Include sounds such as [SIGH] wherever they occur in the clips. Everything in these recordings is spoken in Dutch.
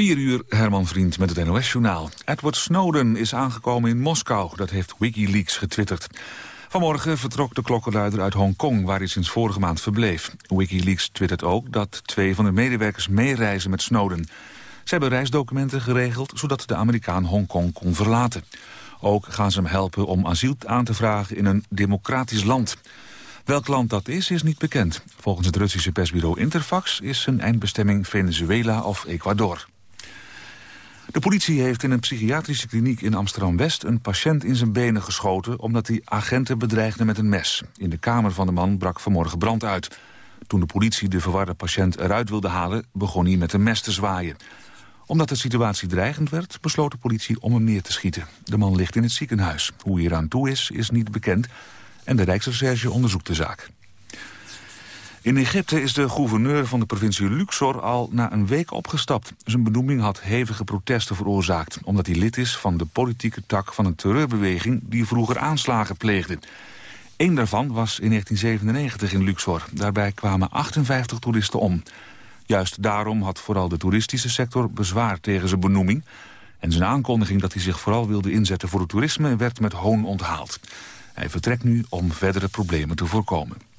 4 uur, Herman Vriend met het NOS-journaal. Edward Snowden is aangekomen in Moskou, dat heeft Wikileaks getwitterd. Vanmorgen vertrok de klokkenluider uit Hongkong, waar hij sinds vorige maand verbleef. Wikileaks twittert ook dat twee van de medewerkers meereizen met Snowden. Ze hebben reisdocumenten geregeld, zodat de Amerikaan Hongkong kon verlaten. Ook gaan ze hem helpen om asiel aan te vragen in een democratisch land. Welk land dat is, is niet bekend. Volgens het Russische persbureau Interfax is zijn eindbestemming Venezuela of Ecuador. De politie heeft in een psychiatrische kliniek in Amsterdam-West... een patiënt in zijn benen geschoten omdat hij agenten bedreigde met een mes. In de kamer van de man brak vanmorgen brand uit. Toen de politie de verwarde patiënt eruit wilde halen... begon hij met een mes te zwaaien. Omdat de situatie dreigend werd, besloot de politie om hem neer te schieten. De man ligt in het ziekenhuis. Hoe hij eraan toe is, is niet bekend... en de Rijksrecherche onderzoekt de zaak. In Egypte is de gouverneur van de provincie Luxor al na een week opgestapt. Zijn benoeming had hevige protesten veroorzaakt... omdat hij lid is van de politieke tak van een terreurbeweging... die vroeger aanslagen pleegde. Eén daarvan was in 1997 in Luxor. Daarbij kwamen 58 toeristen om. Juist daarom had vooral de toeristische sector bezwaar tegen zijn benoeming... en zijn aankondiging dat hij zich vooral wilde inzetten voor het toerisme... werd met hoon onthaald. Hij vertrekt nu om verdere problemen te voorkomen.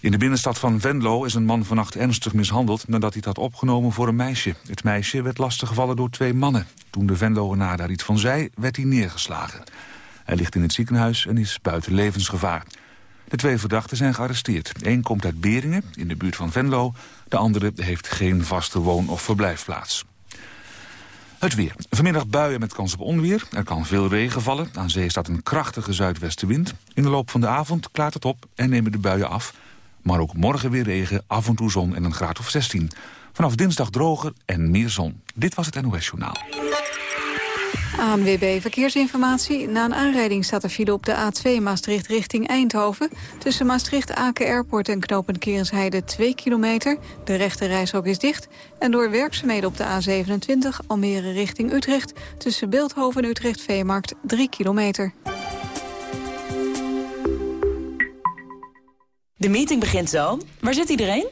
In de binnenstad van Venlo is een man vannacht ernstig mishandeld... nadat hij het had opgenomen voor een meisje. Het meisje werd lastiggevallen door twee mannen. Toen de Venloenaar daar iets van zei, werd hij neergeslagen. Hij ligt in het ziekenhuis en is buiten levensgevaar. De twee verdachten zijn gearresteerd. Eén komt uit Beringen, in de buurt van Venlo. De andere heeft geen vaste woon- of verblijfplaats. Het weer. Vanmiddag buien met kans op onweer. Er kan veel regen vallen. Aan zee staat een krachtige zuidwestenwind. In de loop van de avond klaart het op en nemen de buien af... Maar ook morgen weer regen, af en toe zon en een graad of 16. Vanaf dinsdag droger en meer zon. Dit was het NOS Journaal. ANWB Verkeersinformatie. Na een aanrijding staat er file op de A2 Maastricht richting Eindhoven. Tussen Maastricht, Aken Airport en knooppunt Kerensheide 2 kilometer. De rechte reishok is dicht. En door werkzaamheden op de A27 Almere richting Utrecht... tussen Beeldhoven en Utrecht-Veemarkt 3 kilometer. De meeting begint zo. Waar zit iedereen?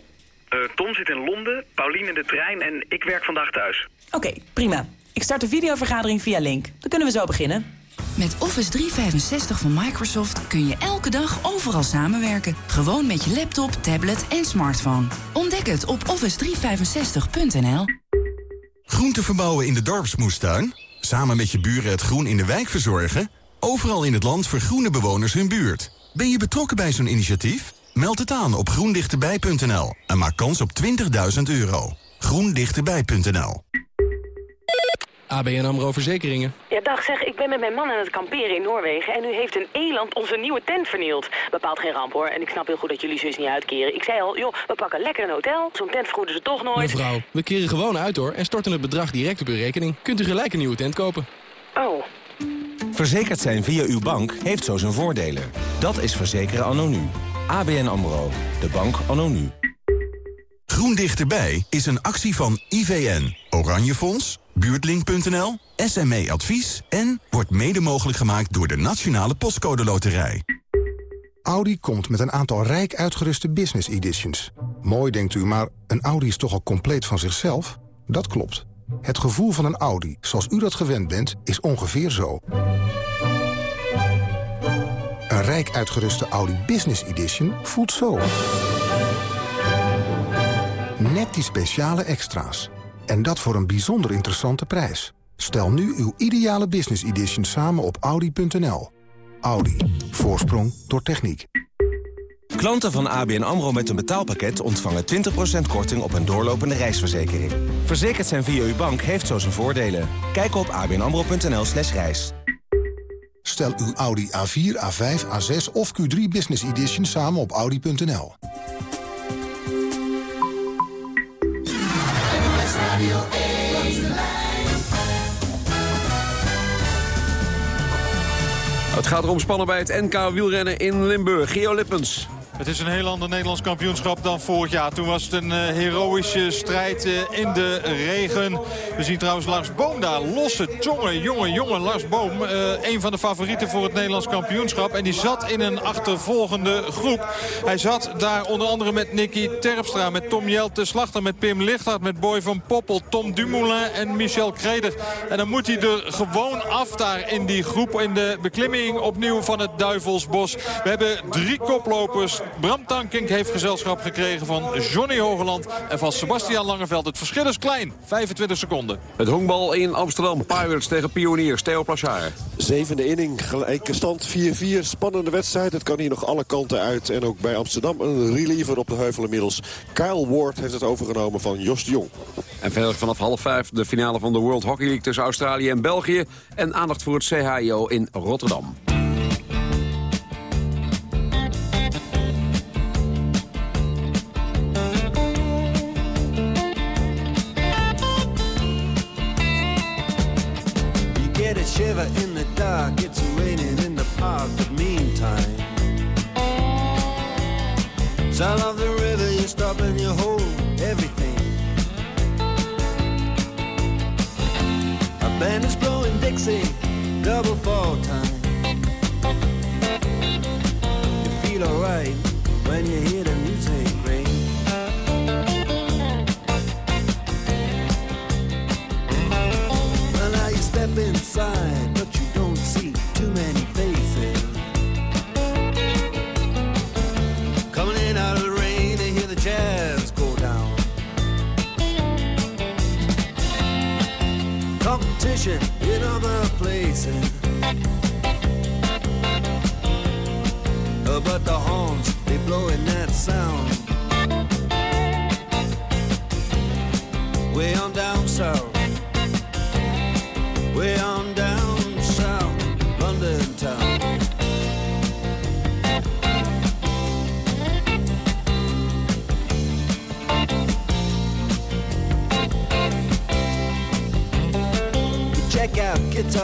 Uh, Tom zit in Londen, Paulien in de trein en ik werk vandaag thuis. Oké, prima. Ik start de videovergadering via Link. Dan kunnen we zo beginnen. Met Office 365 van Microsoft kun je elke dag overal samenwerken. Gewoon met je laptop, tablet en smartphone. Ontdek het op office365.nl. Groente verbouwen in de dorpsmoestuin? Samen met je buren het groen in de wijk verzorgen? Overal in het land vergroenen bewoners hun buurt. Ben je betrokken bij zo'n initiatief? Meld het aan op groendichterbij.nl en maak kans op 20.000 euro. groendichterbij.nl ABN AMRO Verzekeringen. Ja, dag zeg, ik ben met mijn man aan het kamperen in Noorwegen... en nu heeft een eland onze nieuwe tent vernield. Bepaalt geen ramp hoor, en ik snap heel goed dat jullie zus niet uitkeren. Ik zei al, joh, we pakken lekker een hotel. Zo'n tent vergoeden ze toch nooit. Mevrouw, we keren gewoon uit hoor en storten het bedrag direct op uw rekening. Kunt u gelijk een nieuwe tent kopen. Oh. Verzekerd zijn via uw bank heeft zo zijn voordelen. Dat is verzekeren nu. ABN AMRO, de bank anno nu. Groen Dichterbij is een actie van IVN, Oranje Fonds, Buurtlink.nl, SME Advies... en wordt mede mogelijk gemaakt door de Nationale Postcode Loterij. Audi komt met een aantal rijk uitgeruste business editions. Mooi denkt u, maar een Audi is toch al compleet van zichzelf? Dat klopt. Het gevoel van een Audi, zoals u dat gewend bent, is ongeveer zo. Rijk uitgeruste Audi Business Edition voelt zo. Net die speciale extra's. En dat voor een bijzonder interessante prijs. Stel nu uw ideale Business Edition samen op Audi.nl. Audi. Voorsprong door techniek. Klanten van ABN AMRO met een betaalpakket ontvangen 20% korting op een doorlopende reisverzekering. Verzekerd zijn via uw bank heeft zo zijn voordelen. Kijk op abnamro.nl slash reis. Stel uw Audi A4, A5, A6 of Q3 Business Edition samen op Audi.nl. Het gaat erom spannen bij het NK wielrennen in Limburg. Geo Lippens. Het is een heel ander Nederlands kampioenschap dan vorig jaar. Toen was het een uh, heroïsche strijd uh, in de regen. We zien trouwens Lars Boom daar. Losse tongen, jonge, jonge Lars Boom. Uh, een van de favorieten voor het Nederlands kampioenschap. En die zat in een achtervolgende groep. Hij zat daar onder andere met Nicky Terpstra, met Tom Jelte Slachter, met Pim Lichthart, met Boy van Poppel, Tom Dumoulin en Michel Kreder. En dan moet hij er gewoon af daar in die groep. In de beklimming opnieuw van het Duivelsbos. We hebben drie koplopers. Bram Tankink heeft gezelschap gekregen van Johnny Hogeland en van Sebastian Langeveld. Het verschil is klein, 25 seconden. Het honkbal in Amsterdam. Pirates tegen Pioniers. Theo Plachard. Zevende inning, gelijke stand 4-4. Spannende wedstrijd. Het kan hier nog alle kanten uit. En ook bij Amsterdam een reliever op de heuvel inmiddels. Kyle Ward heeft het overgenomen van Jos de Jong. En verder vanaf half vijf de finale van de World Hockey League tussen Australië en België. En aandacht voor het CHIO in Rotterdam.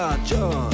John.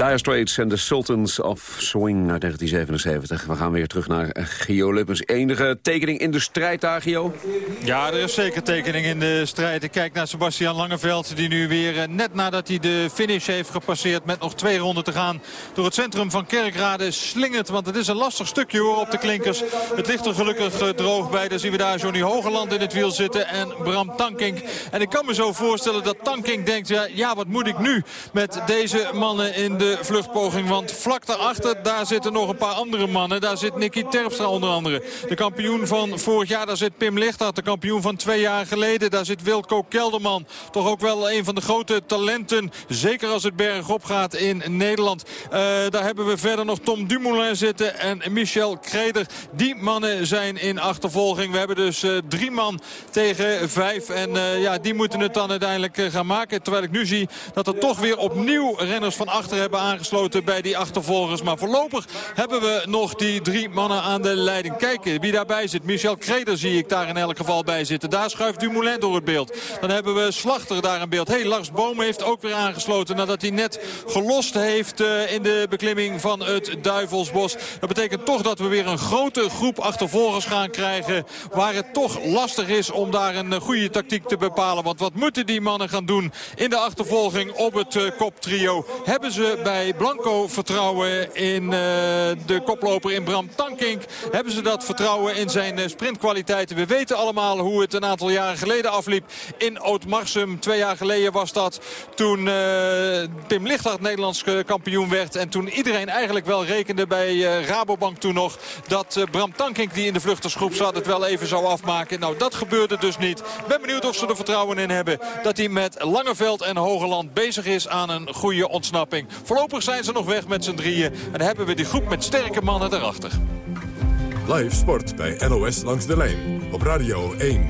Dire Straits en The Sultans of Swing uit 1977. We gaan weer terug naar Gio Lippens. Enige tekening in de strijd daar, Gio? Ja, er is zeker tekening in de strijd. Ik kijk naar Sebastian Langeveld die nu weer eh, net nadat hij de finish heeft gepasseerd... met nog twee ronden te gaan door het centrum van Kerkrade slingert. Want het is een lastig stukje hoor op de klinkers. Het ligt er gelukkig eh, droog bij. Dan zien we daar Johnny Hogeland in het wiel zitten en Bram Tankink. En ik kan me zo voorstellen dat Tankink denkt... ja wat moet ik nu met deze mannen in de vluchtpoging. Want vlak daarachter, daar zitten nog een paar andere mannen. Daar zit Nicky Terpstra onder andere. De kampioen van vorig jaar, daar zit Pim Lichthart. De kampioen van twee jaar geleden, daar zit Wildko Kelderman. Toch ook wel een van de grote talenten. Zeker als het bergop gaat in Nederland. Uh, daar hebben we verder nog Tom Dumoulin zitten en Michel Kreder. Die mannen zijn in achtervolging. We hebben dus uh, drie man tegen vijf. En uh, ja, die moeten het dan uiteindelijk gaan maken. Terwijl ik nu zie dat er toch weer opnieuw renners van achter hebben aangesloten bij die achtervolgers. Maar voorlopig hebben we nog die drie mannen aan de leiding. Kijken wie daarbij zit. Michel Kreder zie ik daar in elk geval bij zitten. Daar schuift Dumoulin door het beeld. Dan hebben we Slachter daar in beeld. Hey, Lars Boom heeft ook weer aangesloten nadat hij net gelost heeft uh, in de beklimming van het Duivelsbos. Dat betekent toch dat we weer een grote groep achtervolgers gaan krijgen. Waar het toch lastig is om daar een goede tactiek te bepalen. Want wat moeten die mannen gaan doen in de achtervolging op het uh, koptrio? Hebben ze bij Blanco vertrouwen in uh, de koploper in Bram Tankink? Hebben ze dat vertrouwen in zijn sprintkwaliteiten? We weten allemaal hoe het een aantal jaren geleden afliep in Ootmarsum. Twee jaar geleden was dat toen uh, Pim Lichthart Nederlands kampioen werd. En toen iedereen eigenlijk wel rekende bij Rabobank toen nog... dat Bram Tankink die in de vluchtersgroep zat het wel even zou afmaken. Nou, dat gebeurde dus niet. Ben benieuwd of ze er vertrouwen in hebben dat hij met Langeveld en Hogeland bezig is aan een goede ontsnapping. Zijn ze nog weg met z'n drieën. En dan hebben we die groep met sterke mannen erachter. Live sport bij NOS langs de lijn op Radio 1.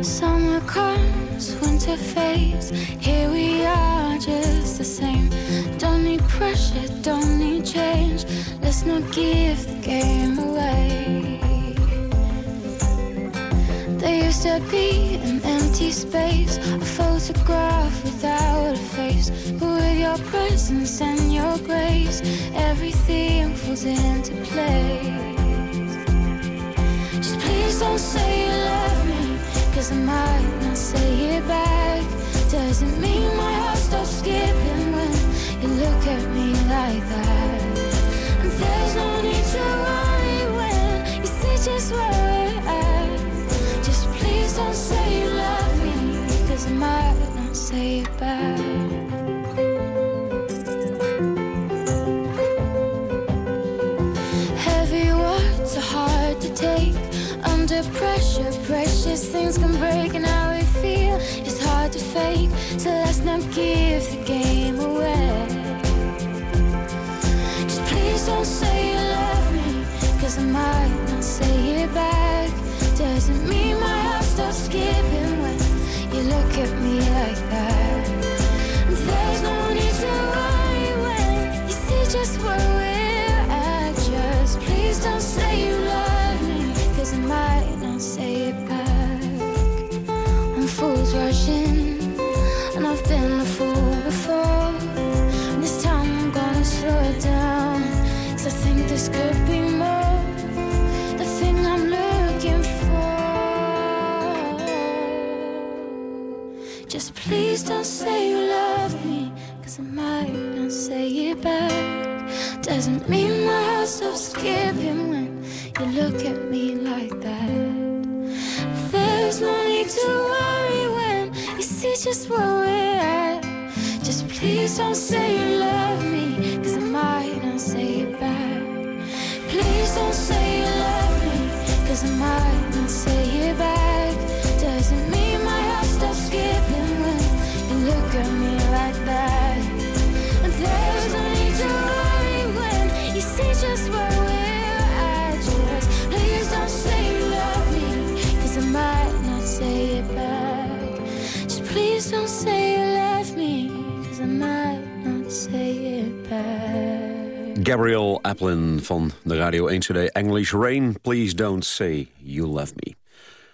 Summer comes, winter fades. Here we are, just the same. Don't need pressure, don't need change. Let's not give the game away. There used to be an empty space, a photograph without a face. But with your presence and your grace, everything falls into place. Just please don't say you love me. Cause I might not say it back Doesn't mean my heart stops skipping When you look at me like that And there's no need to worry When you see just where say it back Heavy words are hard to take under pressure, precious things can break and how we feel is hard to fake. So let's not give the game away. Just please don't say you love me, cause I might not say it back. Doesn't mean my heart stops skipping when look at me like that. Please don't say Gabriel Applin van de Radio 1 CD English Rain. Please don't say you love me.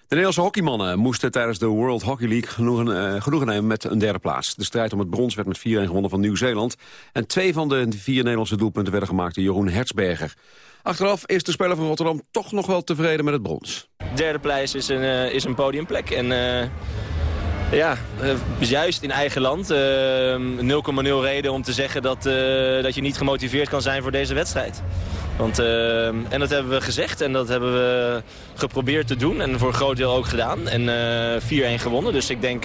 Nederlandse hockeymannen moesten tijdens de World Hockey League genoegen, genoegen nemen met een derde plaats. De strijd om het brons werd met 4-1 gewonnen van Nieuw-Zeeland. En twee van de vier Nederlandse doelpunten werden gemaakt door Jeroen Hertzberger. Achteraf is de speler van Rotterdam toch nog wel tevreden met het brons. Derde prijs is een, uh, is een podiumplek. En uh, ja, juist in eigen land. 0,0 reden om te zeggen dat, dat je niet gemotiveerd kan zijn voor deze wedstrijd. Want, en dat hebben we gezegd en dat hebben we geprobeerd te doen. En voor een groot deel ook gedaan. En uh, 4-1 gewonnen. Dus ik denk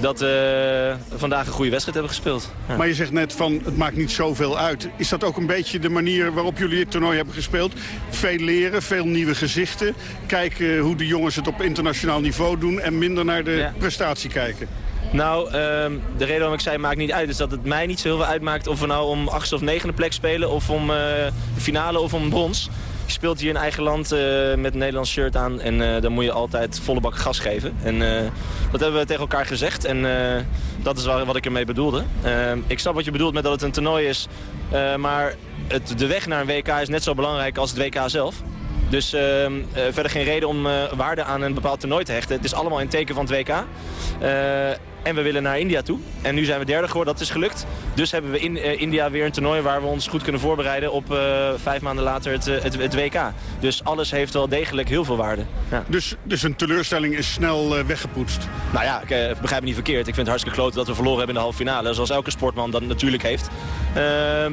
dat we vandaag een goede wedstrijd hebben gespeeld. Ja. Maar je zegt net van het maakt niet zoveel uit. Is dat ook een beetje de manier waarop jullie het toernooi hebben gespeeld? Veel leren, veel nieuwe gezichten. Kijken hoe de jongens het op internationaal niveau doen. En minder naar de ja. prestatie kijken. Nou, um, de reden waarom ik zei maakt niet uit... is dat het mij niet zo heel veel uitmaakt of we nou om achtste of negende plek spelen... of om uh, de finale of om brons. Je speelt hier in eigen land uh, met een Nederlands shirt aan... en uh, dan moet je altijd volle bak gas geven. En dat hebben we tegen elkaar gezegd en dat is wat ik ermee bedoelde. Ehm, ik snap wat je bedoelt met dat het een toernooi is... maar het, de weg naar een WK is net zo belangrijk als het WK zelf. Dus uh, verder geen reden om waarde aan een bepaald toernooi te hechten. Het is allemaal in teken van het WK. En we willen naar India toe. En nu zijn we derde geworden, dat is gelukt. Dus hebben we in uh, India weer een toernooi waar we ons goed kunnen voorbereiden op uh, vijf maanden later het, het, het, WK. Dus alles heeft wel degelijk heel veel waarde. Ja. Dus, dus een teleurstelling is snel uh, weggepoetst? Nou ja, ik begrijp me niet verkeerd. Ik vind het hartstikke kloot dat we verloren hebben in de halve finale. Zoals elke sportman dat natuurlijk heeft. Ehm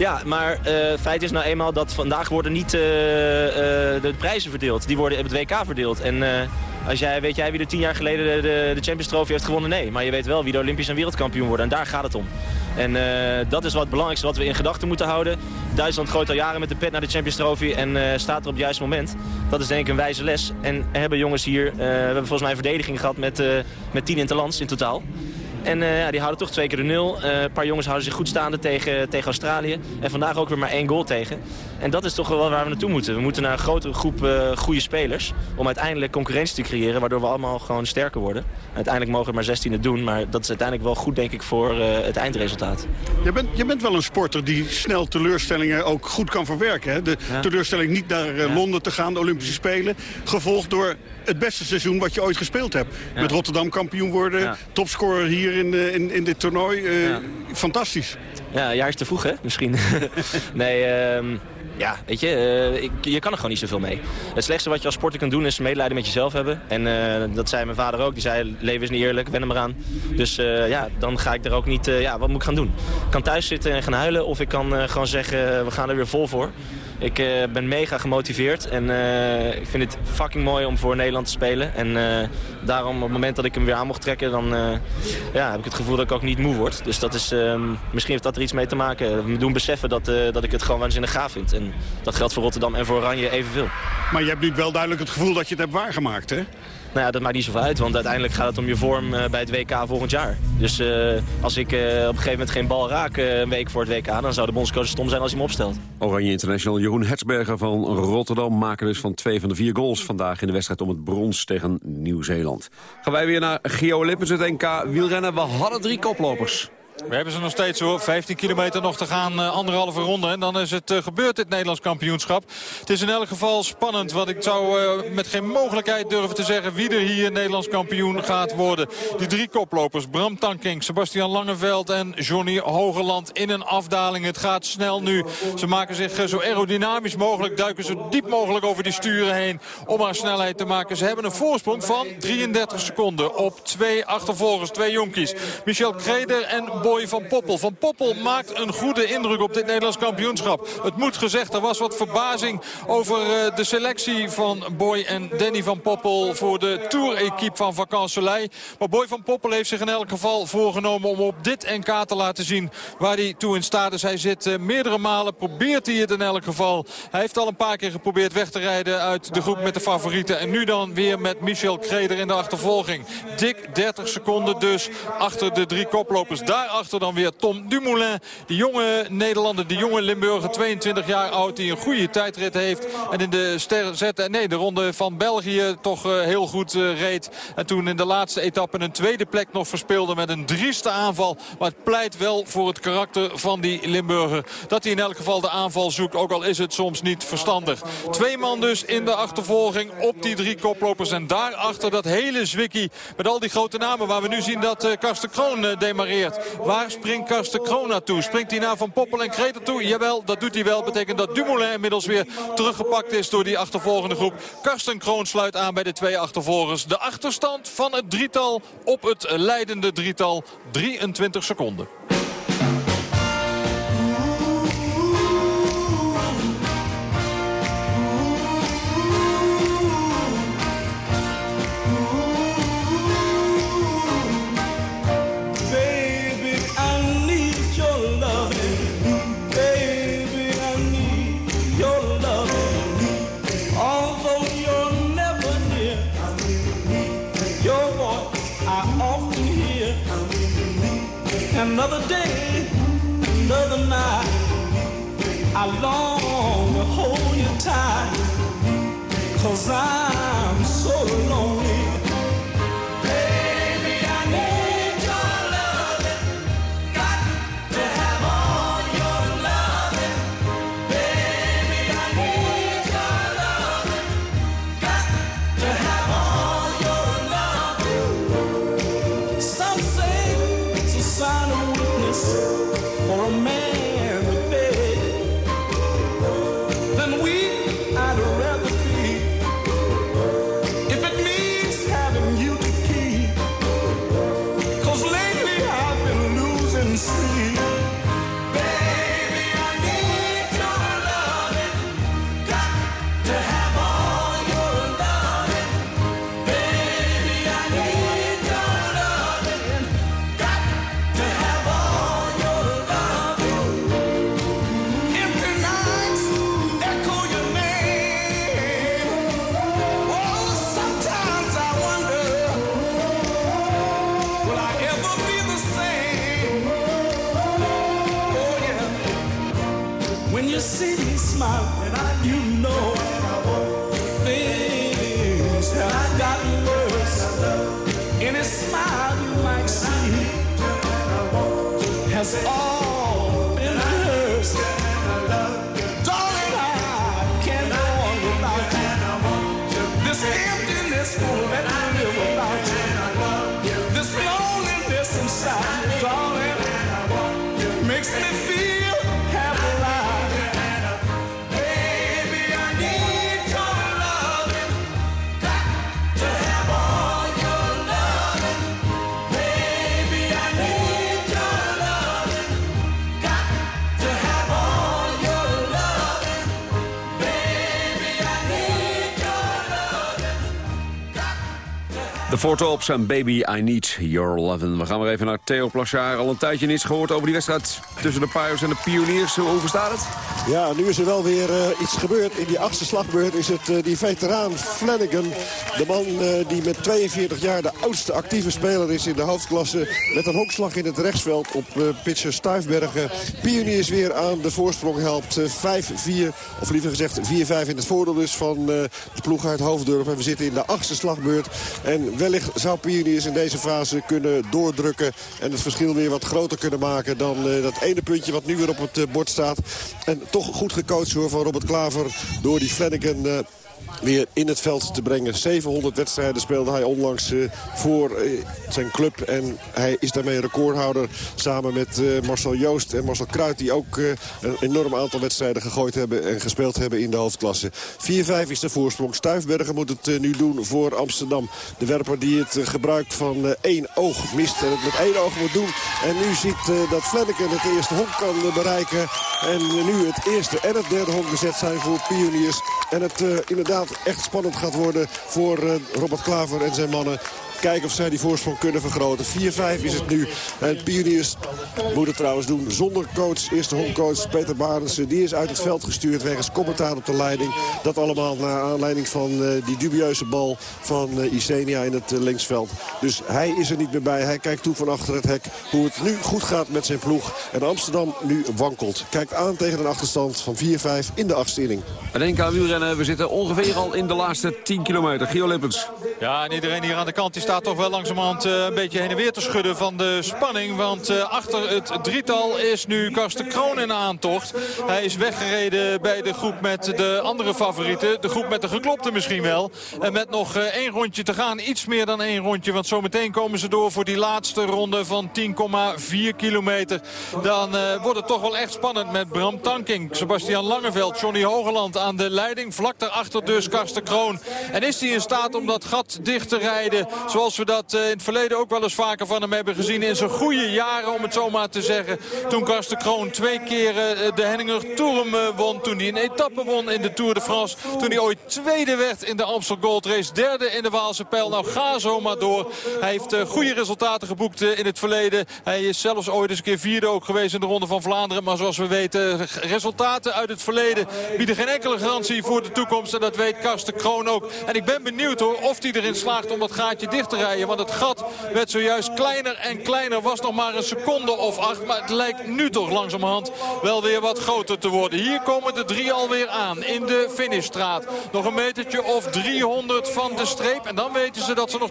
ja, maar uh, feit is nou eenmaal dat vandaag worden niet uh, uh, de prijzen verdeeld. Die worden op het WK verdeeld. En als jij, weet jij wie er tien jaar geleden de, de, Champions Trophy heeft gewonnen? Nee, maar je weet wel wie de Olympisch en wereldkampioen worden. En daar gaat het om. En dat is wat het belangrijkste wat we in gedachten moeten houden. Duitsland gooit al jaren met de pet naar de Champions Trophy en staat er op het juiste moment. Dat is denk ik een wijze les. En hebben jongens hier, we hebben volgens mij een verdediging gehad met, met tien interlands in totaal. En uh, ja, die houden toch twee keer de nul. Uh, een paar jongens houden zich goed staande tegen, tegen Australië. En vandaag ook weer maar één goal tegen. En dat is toch wel waar we naartoe moeten. We moeten naar een grotere groep uh, goede spelers. Om uiteindelijk concurrentie te creëren. Waardoor we allemaal gewoon sterker worden. Uiteindelijk mogen we maar 16 het doen. Maar dat is uiteindelijk wel goed denk ik voor het eindresultaat. Je bent, je bent wel een sporter die snel teleurstellingen ook goed kan verwerken. Hè? De ja. teleurstelling niet naar ja. Londen te gaan, de Olympische Spelen. Gevolgd door het beste seizoen wat je ooit gespeeld hebt. Met Rotterdam kampioen worden, topscorer hier in, in, in dit toernooi. Uh, ja. Fantastisch. Ja, een jaar is te vroeg hè, misschien. [LAUGHS] nee, um, ja, weet je, uh, ik, je kan er gewoon niet zoveel mee. Het slechtste wat je als sporter kan doen is medelijden met jezelf hebben. En uh, dat zei mijn vader ook. Die zei, leven is niet eerlijk, wen hem eraan. Dus uh, ja, dan ga ik er ook niet, ja, wat moet ik gaan doen? Ik kan thuis zitten en gaan huilen of ik kan gewoon zeggen, we gaan er weer vol voor. Ik uh, ben mega gemotiveerd en uh, ik vind het fucking mooi om voor Nederland te spelen. En uh, daarom op het moment dat ik hem weer aan mocht trekken, dan ja, heb ik het gevoel dat ik ook niet moe word. Dus dat is, um, misschien heeft dat er iets mee te maken. We doen beseffen dat, dat ik het gewoon waanzinnig gaaf vind. En dat geldt voor Rotterdam en voor Oranje evenveel. Maar je hebt nu wel duidelijk het gevoel dat je het hebt waargemaakt, hè? Nou ja, dat maakt niet zoveel uit, want uiteindelijk gaat het om je vorm uh, bij het WK volgend jaar. Dus uh, als ik uh, op een gegeven moment geen bal raak een week voor het WK... dan zou de bondscoach stom zijn als hij me opstelt. Oranje International Jeroen Hetsberger van Rotterdam... maken dus van twee van de vier goals vandaag in de wedstrijd om het brons tegen Nieuw-Zeeland. Gaan wij weer naar Geo Lippens, het NK wielrennen. We hadden drie koplopers. We hebben ze nog steeds hoor. 15 kilometer nog te gaan, uh, anderhalve ronde. En dan is het uh, gebeurd, dit Nederlands kampioenschap. Het is in elk geval spannend. Want ik zou uh, met geen mogelijkheid durven te zeggen wie er hier Nederlands kampioen gaat worden. Die drie koplopers, Bram Tankink, Sebastian Langeveld en Johnny Hogeland in een afdaling. Het gaat snel nu. Ze maken zich zo aerodynamisch mogelijk, duiken zo diep mogelijk over die sturen heen. Om haar snelheid te maken. Ze hebben een voorsprong van 33 seconden op twee achtervolgers, twee jonkies. Michel Kreder en Van Poppel. Van Poppel maakt een goede indruk op dit Nederlands kampioenschap. Het moet gezegd, er was wat verbazing over de selectie van Boy en Danny van Poppel... voor de Tour-equipe van Vacances. Maar Boy van Poppel heeft zich in elk geval voorgenomen om op dit NK te laten zien... waar hij toe in staat is. Hij zit uh, meerdere malen, probeert hij het in elk geval. Hij heeft al een paar keer geprobeerd weg te rijden uit de groep met de favorieten. En nu dan weer met Michel Kreder in de achtervolging. Dik 30 seconden dus achter de drie koplopers. Daar daarachter dan weer Tom Dumoulin. De jonge Nederlander, de jonge Limburger, 22 jaar oud. Die een goede tijdrit heeft. En in de, ster, zet, nee, de ronde van België toch uh, heel goed uh, reed. En toen in de laatste etappe een tweede plek nog verspeelde met een drieste aanval. Maar het pleit wel voor het karakter van die Limburger. Dat hij in elk geval de aanval zoekt. Ook al is het soms niet verstandig. Twee man dus in de achtervolging op die drie koplopers. En daarachter dat hele zwikkie met al die grote namen. Waar we nu zien dat Karsten Kroon demareert. Waar springt Karsten Kroon naartoe? Springt hij naar Van Poppel en Kreta toe? Jawel, dat doet hij wel. Betekent dat Dumoulin inmiddels weer teruggepakt is door die achtervolgende groep. Karsten Kroon sluit aan bij de twee achtervolgers. De achterstand van het drietal op het leidende drietal. 23 seconden. Cause De Four Tops en Baby I Need Your Lovin'. We gaan weer even naar Theo Plachard. Al een tijdje niets gehoord over die wedstrijd tussen de Pios en de Pioniers. Hoe staat het? Ja, nu is er wel weer uh, iets gebeurd. In die achtste slagbeurt is het uh, die veteraan Flanagan. De man uh, die met 42 jaar de oudste actieve speler is in de hoofdklasse. Met een honkslag in het rechtsveld op pitcher Stuifbergen. Pioniers weer aan de voorsprong helpt. 5-4, of liever gezegd 4-5 in het voordeel dus van de ploeg uit Hoofddorp. En we zitten in de achtste slagbeurt. En wellicht zou Pioniers in deze fase kunnen doordrukken. En het verschil weer wat groter kunnen maken dan dat ene puntje wat nu weer op het bord staat. En goed gecoacht hoor van Robert Klaver door die Flanagan uh, weer in het veld te brengen. 700 wedstrijden speelde hij onlangs uh, voor uh, zijn club. En hij is daarmee recordhouder samen met Marcel Joost en Marcel Kruid... die ook een enorm aantal wedstrijden gegooid hebben en gespeeld hebben in de hoofdklasse. 4-5 is de voorsprong. Stuifbergen moet het nu doen voor Amsterdam. De werper die het gebruik van één oog mist en het met één oog moet doen. En nu ziet dat Flanagan het eerste honk kan bereiken. En nu het eerste en het derde honk bezet zijn voor Pioniers. En het inderdaad echt spannend gaat worden voor uh, Robert Klaver en zijn mannen. Kijken of zij die voorsprong kunnen vergroten. 4-5 is het nu. En Pioniers moet het trouwens doen zonder coach. Eerste homecoach Peter Barensen. Die is uit het veld gestuurd wegens commentaar op de leiding. Dat allemaal naar aanleiding van uh, die dubieuze bal van uh, Isenia in het uh, linksveld. Dus hij is er niet meer bij. Hij kijkt toe van achter het hek hoe het nu goed gaat met zijn ploeg. En Amsterdam nu wankelt. Kijkt aan tegen een achterstand van 4-5 in de achtste inning. En één wielrennen. We zitten ongeveer al in de laatste 10 kilometer. Gio Lippens. Ja, en iedereen hier aan de kant die staat toch wel langzamerhand uh, een beetje heen en weer te schudden van de spanning. Want uh, achter het drietal is nu Karsten Kroon in aantocht. Hij is weggereden bij de groep met de andere favorieten. De groep met de geklopte misschien wel. En met nog uh, één rondje te gaan. Iets meer dan één rondje. Want zometeen komen ze door voor die laatste ronde van 10,4 kilometer. Dan wordt het toch wel echt spannend met Bram Tanking. Sebastian Langeveld, Johnny Hogeland aan de leiding. Vlak daarachter dus Karsten Kroon. En is hij in staat om dat gat dicht te rijden. Zoals we dat in het verleden ook wel eens vaker van hem hebben gezien. In zijn goede jaren om het zo maar te zeggen. Toen Karsten Kroon twee keer de Henninger Tour won. Toen hij een etappe won in de Tour de France. Toen hij ooit tweede werd in de Amstel Gold Race. Derde in de Waalse Pijl. Nou ga zo maar door. Hij heeft goede resultaten geboekt in het verleden. Hij is zelfs ooit eens een keer vierde ook geweest in de Ronde van Vlaanderen. Maar zoals we weten, resultaten uit het verleden bieden geen enkele garantie voor de toekomst. En dat weet Karsten Kroon ook. En ik ben benieuwd hoor of hij erin slaagt om dat gaatje dicht te rijden. Want het gat werd zojuist kleiner en kleiner. Was nog maar een seconde of acht. Maar het lijkt nu toch langzamerhand wel weer wat groter te worden. Hier komen de drie alweer aan in de finishstraat. Nog een metertje of 300 van de streep. En dan weten ze dat ze nog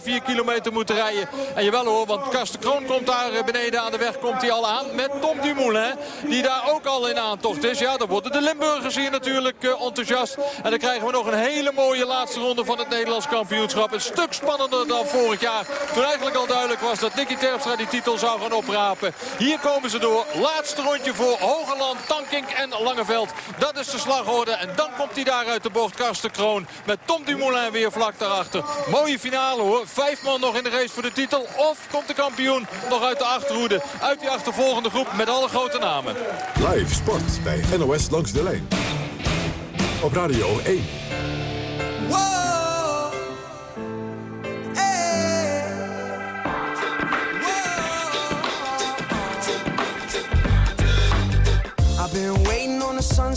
10,4 kilometer moeten rijden. En jawel hoor, want Karsten Kroon komt daar beneden aan de weg. Komt hij al aan met Tom Dumoulin. Die daar ook al in aantocht is. Ja, dan worden de Limburgers hier natuurlijk uh, enthousiast. En dan krijgen we nog een hele mooie laatste ronde van het Nederlands kampioenschap. Een stuk spannender dan vorig jaar. Toen eigenlijk al duidelijk was dat Nicky Terpstra die titel zou gaan oprapen. Hier komen ze door. Laatste rondje voor Hogeland, Tankink en Langeveld. Dat is de slagorde. En dan komt hij daar uit de bocht, Karsten Kroon. Met Tom Dumoulin weer vlak daarachter. Mooie finale hoor. Vijf man nog in de race voor de titel. Of komt de kampioen nog uit de achterhoede. Uit die achtervolgende groep met alle grote namen. Live sport bij NOS langs de lijn. Op Radio 1.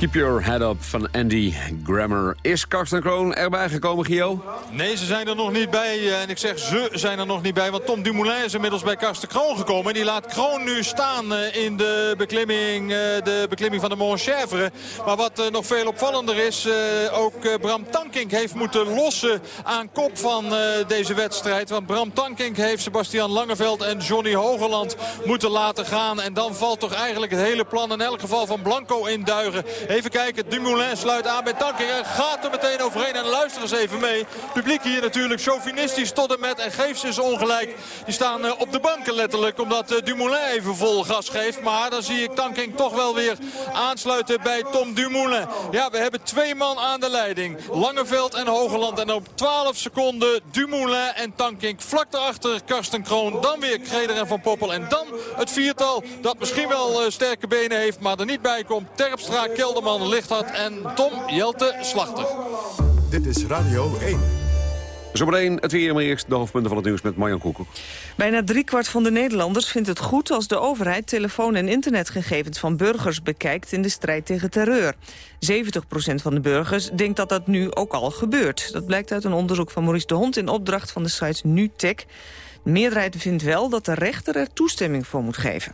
Keep Your Head Up van Andy Grammer. Is Karsten Kroon erbij gekomen, Gio? Nee, ze zijn er nog niet bij. eh, En ik zeg ze zijn er nog niet bij. Want Tom Dumoulin is inmiddels bij Karsten Kroon gekomen. En die laat Kroon nu staan eh, in de beklimming, eh, de beklimming van de Mont Chèvre. Maar wat nog veel opvallender is... ook Bram Tankink heeft moeten lossen aan kop van deze wedstrijd. Want Bram Tankink heeft Sebastian Langeveld en Johnny Hogeland moeten laten gaan. En dan valt toch eigenlijk het hele plan in elk geval van Blanco in duigen. Even kijken, Dumoulin sluit aan bij Tankink gaat er meteen overheen. En luister eens even mee. Publiek hier natuurlijk chauvinistisch tot en met en geeft ze eens ongelijk. Die staan eh, op de banken letterlijk omdat eh, Dumoulin even vol gas geeft. Maar dan zie ik Tankink toch wel weer aansluiten bij Tom Dumoulin. Ja, we hebben twee man aan de leiding. Langeveld en Hogeland. En op 12 seconden Dumoulin en Tankink. Vlak daarachter Karsten Kroon. Dan weer Kreder en Van Poppel. En dan het viertal dat misschien wel eh, sterke benen heeft. Maar er niet bij komt. Terpstra, Kelderman, Lichthart en Tom Jelte Slachter. Dit is Radio 1. Zometeen het weer, maar eerst de hoofdpunten van het nieuws met Marjan Koekoek. Bijna driekwart van de Nederlanders vindt het goed als de overheid telefoon- en internetgegevens van burgers bekijkt in de strijd tegen terreur. 70% van de burgers denkt dat dat nu ook al gebeurt. Dat blijkt uit een onderzoek van Maurice de Hond in opdracht van de site NuTech. De meerderheid vindt wel dat de rechter er toestemming voor moet geven.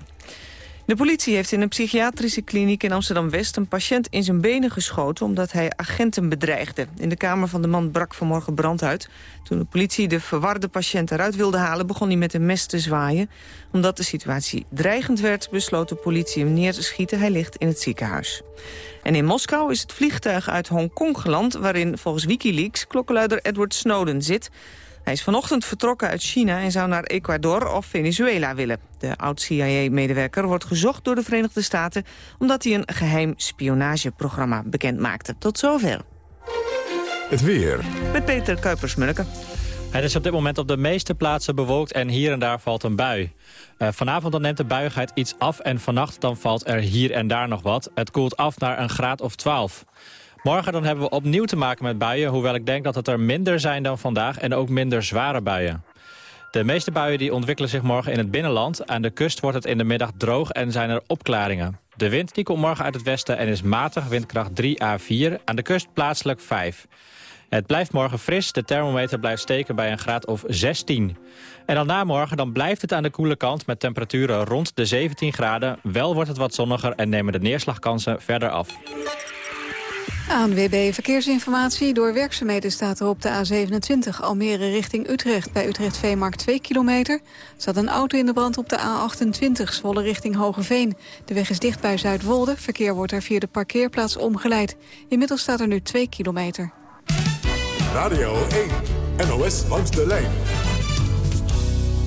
De politie heeft in een psychiatrische kliniek in Amsterdam-West... een patiënt in zijn benen geschoten omdat hij agenten bedreigde. In de kamer van de man brak vanmorgen brand uit. Toen de politie de verwarde patiënt eruit wilde halen... begon hij met een mes te zwaaien. Omdat de situatie dreigend werd, besloot de politie hem neer te schieten. Hij ligt in het ziekenhuis. En in Moskou is het vliegtuig uit Hongkong geland... waarin volgens Wikileaks klokkenluider Edward Snowden zit... Hij is vanochtend vertrokken uit China en zou naar Ecuador of Venezuela willen. De oud-CIA-medewerker wordt gezocht door de Verenigde Staten... omdat hij een geheim spionageprogramma bekend maakte. Tot zover. Het weer. Met Peter Kuipers-Munneke. Het is op dit moment op de meeste plaatsen bewolkt en hier en daar valt een bui. Uh, vanavond dan neemt de buigheid iets af en vannacht dan valt er hier en daar nog wat. Het koelt af naar een graad of 12. Morgen dan hebben we opnieuw te maken met buien... hoewel ik denk dat het er minder zijn dan vandaag en ook minder zware buien. De meeste buien die ontwikkelen zich morgen in het binnenland. Aan de kust wordt het in de middag droog en zijn er opklaringen. De wind die komt morgen uit het westen en is matig, windkracht 3 à 4. Aan de kust plaatselijk 5. Het blijft morgen fris, de thermometer blijft steken bij een graad of 16. En dan na morgen dan blijft het aan de koele kant met temperaturen rond de 17 graden. Wel wordt het wat zonniger en nemen de neerslagkansen verder af. ANWB Verkeersinformatie. Door werkzaamheden staat er op de A27 Almere richting Utrecht. Bij Utrecht Veemarkt 2 kilometer. Er staat een auto in de brand op de A28 Zwolle richting Hogeveen. De weg is dicht bij Zuidwolde. Verkeer wordt er via de parkeerplaats omgeleid. Inmiddels staat er nu 2 kilometer. Radio 1. NOS langs de lijn.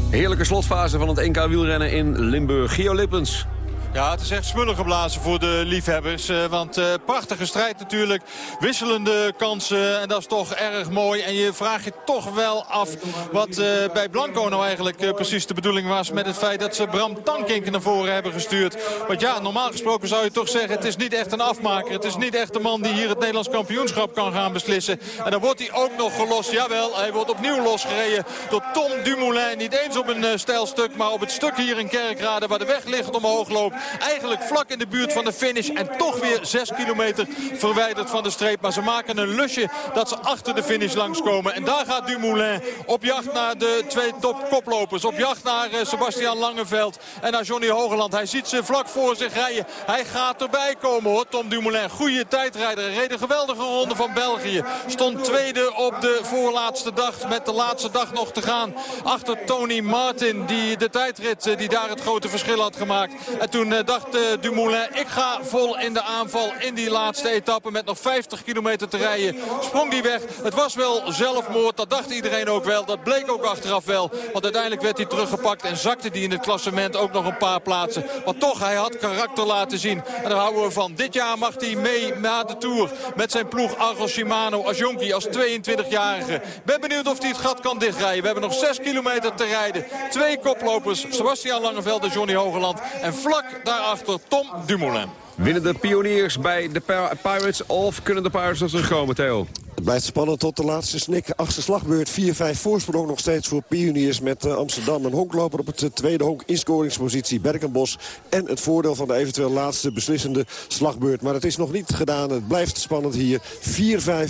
Heerlijke slotfase van het NK wielrennen in Limburg. Gio Lippens. Ja, het is echt smullen geblazen voor de liefhebbers. Uh, want uh, prachtige strijd natuurlijk. Wisselende kansen. En dat is toch erg mooi. En je vraagt je toch wel af wat uh, bij Blanco nou eigenlijk precies de bedoeling was. Met het feit dat ze Bram Tankink naar voren hebben gestuurd. Want ja, normaal gesproken zou je toch zeggen... het is niet echt een afmaker. Het is niet echt de man die hier het Nederlands kampioenschap kan gaan beslissen. En dan wordt hij ook nog gelost. Jawel, hij wordt opnieuw losgereden door Tom Dumoulin. Niet eens op een stijl stuk, maar op het stuk hier in Kerkrade... waar de weg ligt omhoog loopt. Eigenlijk vlak in de buurt van de finish. En toch weer 6 kilometer verwijderd van de streep. Maar ze maken een lusje dat ze achter de finish langskomen. En daar gaat Dumoulin op jacht naar de twee topkoplopers. Op jacht naar uh, Sebastian Langeveld en naar Johnny Hogeland. Hij ziet ze vlak voor zich rijden. Hij gaat erbij komen hoor, Tom Dumoulin. Goede tijdrijder. Reed een geweldige ronde van België. Stond tweede op de voorlaatste dag. Met de laatste dag nog te gaan. Achter Tony Martin. Die de tijdrit uh, die daar het grote verschil had gemaakt. En toen uh, dacht uh, Dumoulin, ik ga vol in de aanval in die laatste etappe. Met nog 50 kilometer te rijden. Sprong die weg. Het was wel zelfmoord. Dat dacht iedereen ook wel. Dat bleek ook achteraf wel. Want uiteindelijk werd hij teruggepakt. En zakte hij in het klassement ook nog een paar plaatsen. Maar toch, hij had karakter laten zien. En daar houden we van. Dit jaar mag hij mee naar de Tour. Met zijn ploeg Argo Shimano als jonkie. Als 22-jarige. Ben benieuwd of hij het gat kan dichtrijden. We hebben nog 6 kilometer te rijden. Twee koplopers. Sebastian Langeveld en Johnny Hogeland. En vlak daarachter Tom Dumoulin. Winnen de pioniers bij de Pirates of kunnen de Pirates nog terugkomen, Theo? Het blijft spannend tot de laatste snik. Achtste slagbeurt, 4-5 voorsprong nog steeds voor Pioniers met uh, Amsterdam. Een honkloper op het uh, tweede honk, inscoringspositie Berkenbos. En het voordeel van de eventueel laatste beslissende slagbeurt. Maar het is nog niet gedaan. Het blijft spannend hier.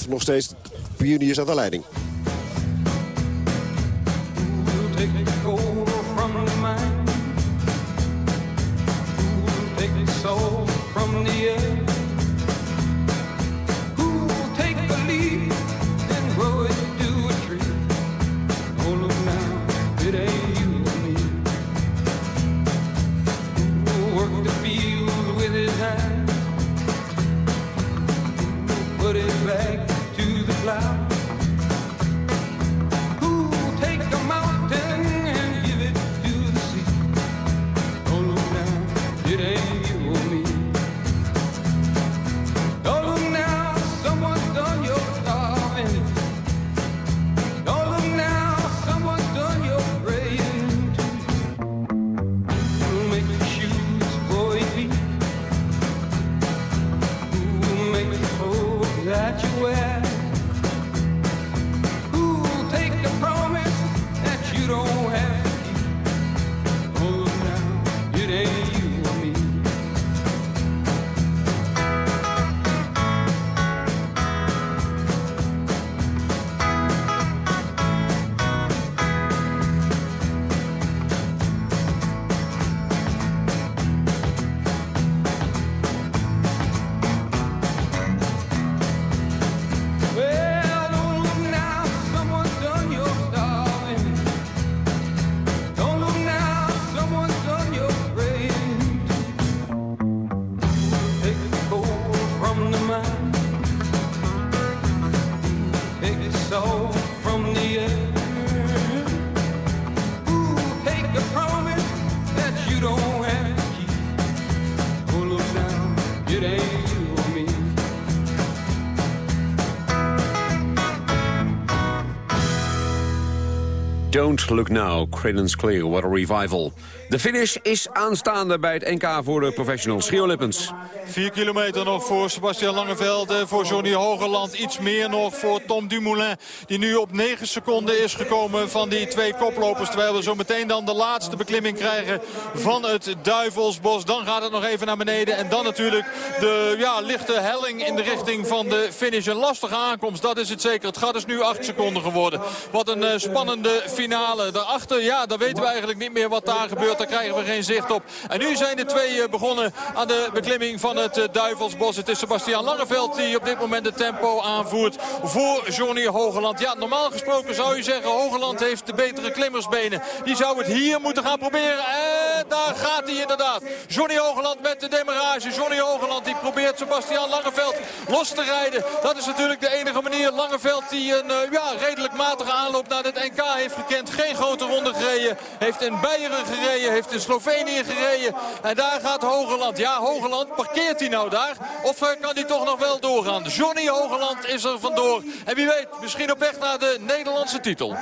4-5 nog steeds Pioniers aan de leiding. Back Look Now, Credence Clear, what a revival. De finish is aanstaande bij het NK voor de professionals. Gio Lippens. Vier kilometer nog voor Sebastian Langeveld, voor Johnny Hogerland. Iets meer nog voor Tom Dumoulin, die nu op 9 seconden is gekomen van die twee koplopers. Terwijl we zo meteen dan de laatste beklimming krijgen van het Duivelsbos. Dan gaat het nog even naar beneden. En dan natuurlijk de ja, lichte helling in de richting van de finish. Een lastige aankomst, dat is het zeker. Het gaat dus nu 8 seconden geworden. Wat een uh, spannende finale. Daarachter, ja, dan weten we eigenlijk niet meer wat daar gebeurt. Daar krijgen we geen zicht op. En nu zijn de twee uh, begonnen aan de beklimming van het uh, Duivelsbos. Het is Sebastian Langeveld die op dit moment de tempo aanvoert voor Johnny Hogeland. Ja, normaal gesproken zou je zeggen, Hogeland heeft de betere klimmersbenen. Die zou het hier moeten gaan proberen. En daar gaat hij inderdaad. Johnny Hogeland met de demarage. Johnny Hogeland die probeert Sebastian Langeveld los te rijden. Dat is natuurlijk de enige manier. Langeveld die een uh, ja, redelijk matige aanloop naar het NK heeft gekend. Geen grote ronde Heeft in Beieren gereden. Heeft in Slovenië gereden. En daar gaat Hogeland. Ja, Hogeland, parkeert hij nou daar? Of uh, kan hij toch nog wel doorgaan? Johnny Hogeland is er vandoor. En wie weet, misschien op weg naar de Nederlandse titel.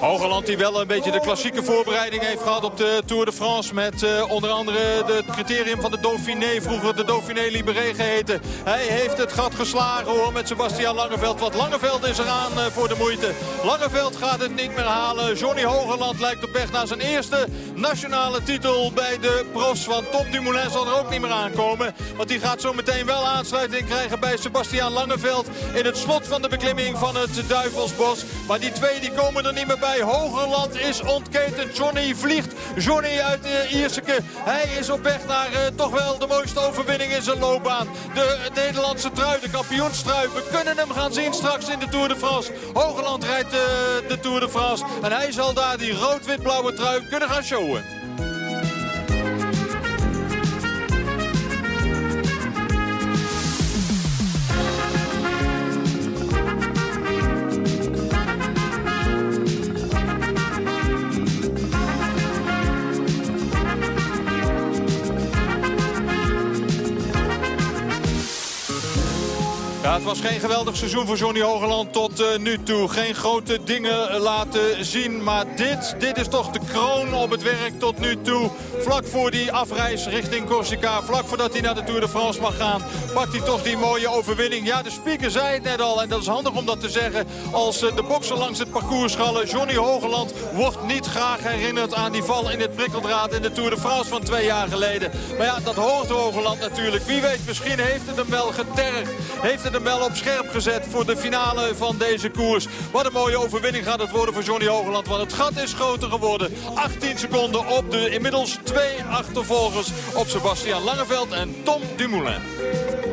Hogeland die wel een beetje de klassieke voorbereiding heeft gehad op de Tour de France. Met uh, onder andere het criterium van de Dauphiné. Vroeger de Dauphiné Libéré geheten. Hij heeft het gat geslagen hoor met Sebastian Langeveld. Want Langeveld is eraan uh, voor de moeite. Langeveld gaat het niet meer halen. Johnny Hogeland lijkt op weg naar zijn eerste nationale titel bij de profs. Want Tom Dumoulin zal er ook niet meer aankomen. Want die gaat zo meteen wel aansluiting krijgen bij Sebastian Langeveld. In het slot van de beklimming van het Duivelsbos. Maar die twee die komen er niet meer bij. Hogerland is ontketend. Johnny vliegt. Johnny uit uh, Ierseke. Hij is op weg naar uh, toch wel de mooiste overwinning in zijn loopbaan. De Nederlandse trui, de kampioenstrui. We kunnen hem gaan zien straks in de Tour de France. Hogerland rijdt uh, de Tour de France. En hij zal daar die rood-wit-blauwe trui kunnen gaan showen. Het was geen geweldig seizoen voor Johnny Hogeland tot uh, nu toe. Geen grote dingen laten zien. Maar dit, dit is toch de kroon op het werk tot nu toe. Vlak voor die afreis richting Corsica. Vlak voordat hij naar de Tour de France mag gaan. Pakt hij toch die mooie overwinning. Ja, de speaker zei het net al. En dat is handig om dat te zeggen. Als uh, de boksen langs het parcours schallen. Johnny Hogeland wordt niet graag herinnerd aan die val in het prikkeldraad in de Tour de France van twee jaar geleden. Maar ja, dat hoort Hogeland natuurlijk. Wie weet, misschien heeft het hem wel getergd. Heeft het hem wel op scherp gezet voor de finale van deze koers. Wat een mooie overwinning gaat het worden voor Johnny Hogeland. Want het gat is groter geworden. 18 seconden op de inmiddels twee achtervolgers op Sebastian Langeveld en Tom Dumoulin.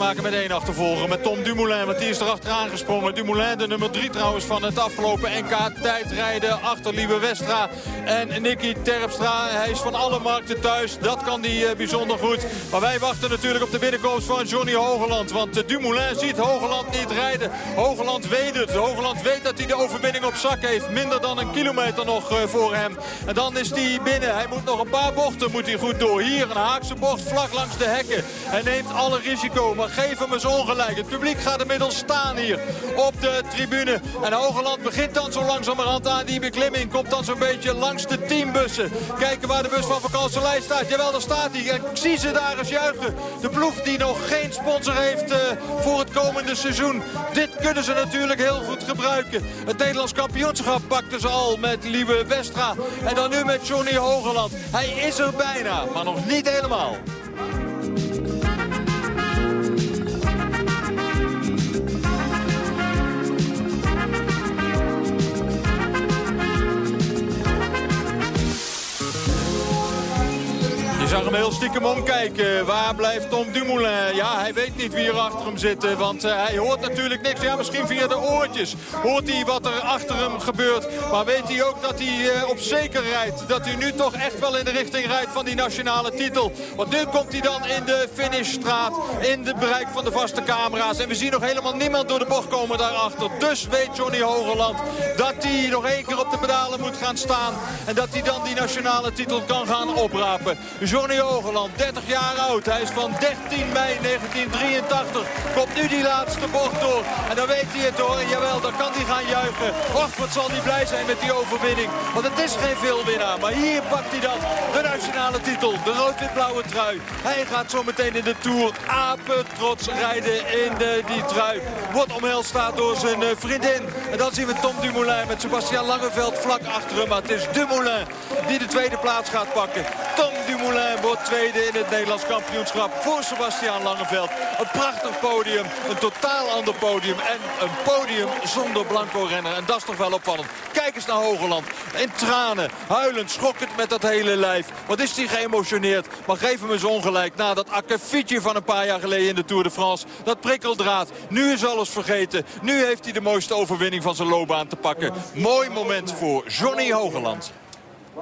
Maken met één achtervolger. Met Tom Dumoulin, want die is er achteraan gesprongen. Dumoulin, de nummer drie trouwens van het afgelopen NK. Tijdrijden achter Liebe Westra en Nicky Terpstra. Hij is van alle markten thuis. Dat kan hij uh, bijzonder goed. Maar wij wachten natuurlijk op de binnenkomst van Johnny Hogeland. Want uh, Dumoulin ziet Hogeland niet rijden. Hogeland weet het. Hogeland weet dat hij de overwinning op zak heeft. Minder dan een kilometer nog uh, voor hem. En dan is hij binnen. Hij moet nog een paar bochten moet hij goed door. Hier een haakse bocht vlak langs de hekken. Hij neemt alle risico. Maar geef hem eens ongelijk. Het publiek gaat inmiddels staan hier op de tribune. En Hogeland begint dan zo langzamerhand aan die beklimming. Komt dan zo'n beetje langs de teambussen. Kijken waar de bus van vakantielijn staat. Jawel, daar staat hij. En ik zie ze daar eens juichen. De ploeg die nog geen sponsor heeft uh, voor het komende seizoen. Dit kunnen ze natuurlijk heel goed gebruiken. Het Nederlands kampioenschap pakten ze al met Lieve Westra. En dan nu met Johnny Hogeland. Hij is er bijna, maar nog niet helemaal. Heel stiekem omkijken. Waar blijft Tom Dumoulin? Ja, hij weet niet wie er achter hem zit. Want uh, hij hoort natuurlijk niks. Ja, misschien via de oortjes hoort hij wat er achter hem gebeurt. Maar weet hij ook dat hij uh, op zeker rijdt. Dat hij nu toch echt wel in de richting rijdt van die nationale titel. Want nu komt hij dan in de finishstraat. In het bereik van de vaste camera's. En we zien nog helemaal niemand door de bocht komen daarachter. Dus weet Johnny Hogerland dat hij nog één keer op de pedalen moet gaan staan. En dat hij dan die nationale titel kan gaan oprapen. Johnny Hogeland, 30 jaar oud. Hij is van 13 mei 1983. Komt nu die laatste bocht door. En dan weet hij het hoor. En jawel, dan kan hij gaan juichen. Och, wat zal hij blij zijn met die overwinning. Want het is geen veelwinnaar. Maar hier pakt hij dan de nationale titel. De rood-wit-blauwe trui. Hij gaat zo meteen in de Tour apen trots rijden in de, die trui. Wordt omhelst door zijn eh, vriendin. En dan zien we Tom Dumoulin met Sebastian Langeveld vlak achter hem. Maar het is Dumoulin die de tweede plaats gaat pakken. Tom Dumoulin wordt tweede in het Nederlands kampioenschap voor Sebastian Langeveld. Een prachtig podium, een totaal ander podium en een podium zonder blanco renner. En dat is toch wel opvallend. Kijk eens naar Hogeland. In tranen, huilend, schokkend met dat hele lijf. Wat is hij geëmotioneerd. Maar geef hem eens ongelijk na dat akkefietje van een paar jaar geleden in de Tour de France. Dat prikkeldraad. Nu is alles vergeten. Nu heeft hij de mooiste overwinning van zijn loopbaan te pakken. Mooi moment voor Johnny Hogeland.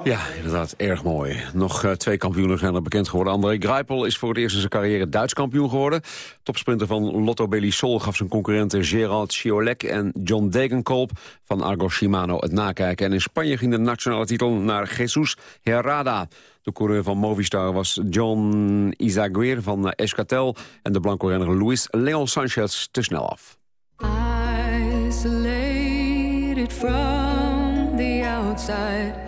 Ja, inderdaad, erg mooi. Nog uh, twee kampioenen zijn er bekend geworden. André Greipel is voor het eerst in zijn carrière Duits kampioen geworden. Topsprinter van Lotto Belisol gaf zijn concurrenten Gerald Schiolek en John Degenkolb van Argo Shimano het nakijken. En in Spanje ging de nationale titel naar Jesus Herrada. De coureur van Movistar was John Izaguirre van uh, Escatel en de blanco-renner Luis Leon Sanchez te snel af. Isolated from the outside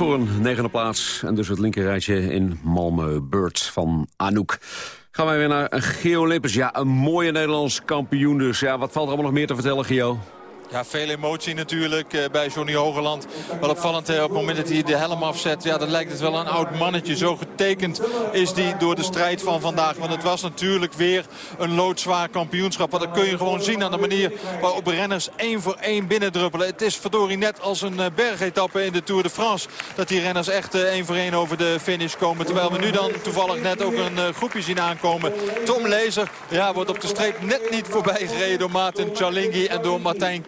voor een negende plaats. En dus het linkerrijtje in Malmö. Birds van Anouk. Gaan wij weer naar Geo Lippers. Ja, een mooie Nederlands kampioen dus. Ja, wat valt er allemaal nog meer te vertellen, Gio? Ja, veel emotie natuurlijk eh, bij Johnny Hogeland. Wel opvallend eh, op het moment dat hij de helm afzet. Ja, dan lijkt het wel een oud mannetje. Zo getekend is die door de strijd van vandaag. Want het was natuurlijk weer een loodzwaar kampioenschap. Want dat kun je gewoon zien aan de manier waarop renners één voor één binnendruppelen. Het is verdorie net als een eh, bergetappe in de Tour de France. Dat die renners echt één voor één over de finish komen. Terwijl we nu dan toevallig net ook een groepje zien aankomen. Tom Lezer ja, wordt op de streep net niet voorbij gereden door Maarten Chalingi en door Martijn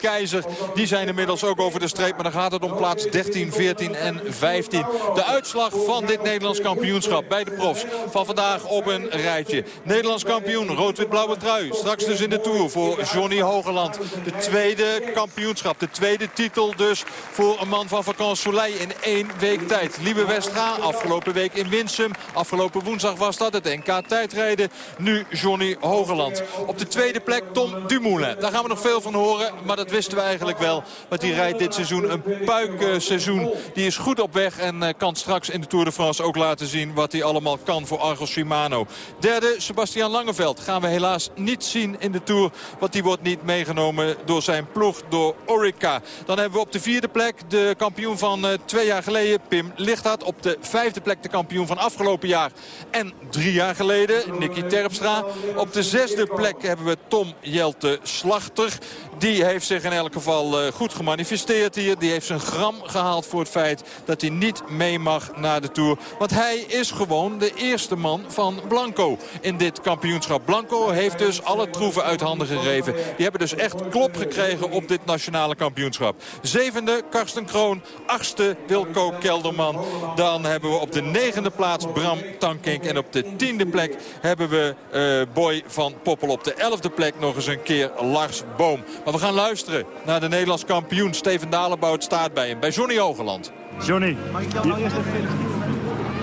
Die zijn inmiddels ook over de streep. Maar dan gaat het om plaats 13, 14 en 15. De uitslag van dit Nederlands kampioenschap bij de profs van vandaag op een rijtje. Nederlands kampioen, rood-wit-blauwe trui. Straks dus in de Tour voor Johnny Hogeland. De tweede kampioenschap, de tweede titel dus voor een man van Vakant Soleil in één week tijd. Liebe Westra, afgelopen week in Winsum. Afgelopen woensdag was dat het NK tijdrijden. Nu Johnny Hogeland. Op de tweede plek Tom Dumoulin. Daar gaan we nog veel van horen, maar dat wisten we eigenlijk wel. Want die rijdt dit seizoen een puikseizoen. Die is goed op weg en eh, kan straks in de Tour de France ook laten zien wat hij allemaal kan voor Argos Shimano. Derde, Sebastian Langeveld. Gaan we helaas niet zien in de Tour. Want die wordt niet meegenomen door zijn ploeg, door Orica. Dan hebben we op de vierde plek de kampioen van eh, twee jaar geleden, Pim Lichthart. Op de vijfde plek de kampioen van afgelopen jaar en drie jaar geleden, Nicky Terpstra. Op de zesde plek hebben we Tom Jelte Slachter. Die heeft zich in elk geval eh, goed gemanifesteerd hier. Die heeft zijn gram gehaald voor het feit dat hij niet mee mag naar de Tour. Want hij is gewoon de eerste man van Blanco in dit kampioenschap. Blanco heeft dus alle troeven uit handen gegeven. Die hebben dus echt klop gekregen op dit nationale kampioenschap. Zevende Karsten Kroon. Achtste Wilco Kelderman. Dan hebben we op de negende plaats Bram Tankink. En op de tiende plek hebben we eh, Boy van Poppel. Op de elfde plek nog eens een keer Lars Boom. Maar we gaan luisteren naar de Nederlands kampioen. Steven Dalenbout staat bij hem. Bij Johnny Hogeland. Johnny,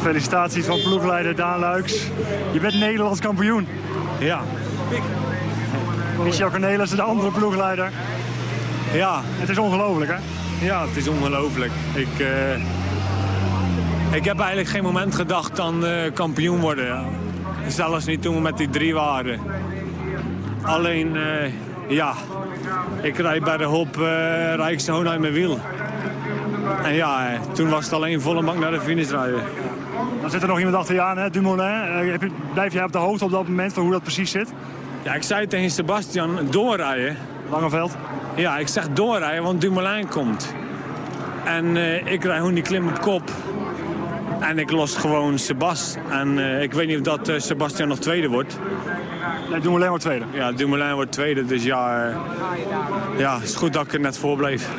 felicitaties van ploegleider Daan Luiks. Je bent Nederlands kampioen. Ja. Michel Cornelis, de andere ploegleider. Ja. Het is ongelooflijk, hè? Ja, het is ongelooflijk. Ik, eh, ik heb eigenlijk geen moment gedacht aan eh, kampioen worden. Ja. Zelfs niet toen we met die drie waren. Alleen, eh, ja, ik rijd bij de hop uh, rijd ik gewoon uit mijn wiel. En ja, eh, toen was het alleen volle bak naar de finish rijden. Dan zit er nog iemand achter je aan, hè? Dumoulin. Eh, heb je- blijf jij op de hoogte op dat moment van hoe dat precies zit? Ja, ik zei tegen Sebastian doorrijden. Langeveld? Ja, ik zeg doorrijden, want Dumoulin komt. En eh, ik rijd gewoon die klim op kop. En ik los gewoon Sebas. En eh, ik weet niet of dat eh, Sebastian nog tweede wordt. Nee, Dumoulin wordt tweede. Ja, Dumoulin wordt tweede. Dus ja, eh, ja, het is goed dat ik er net voor bleef.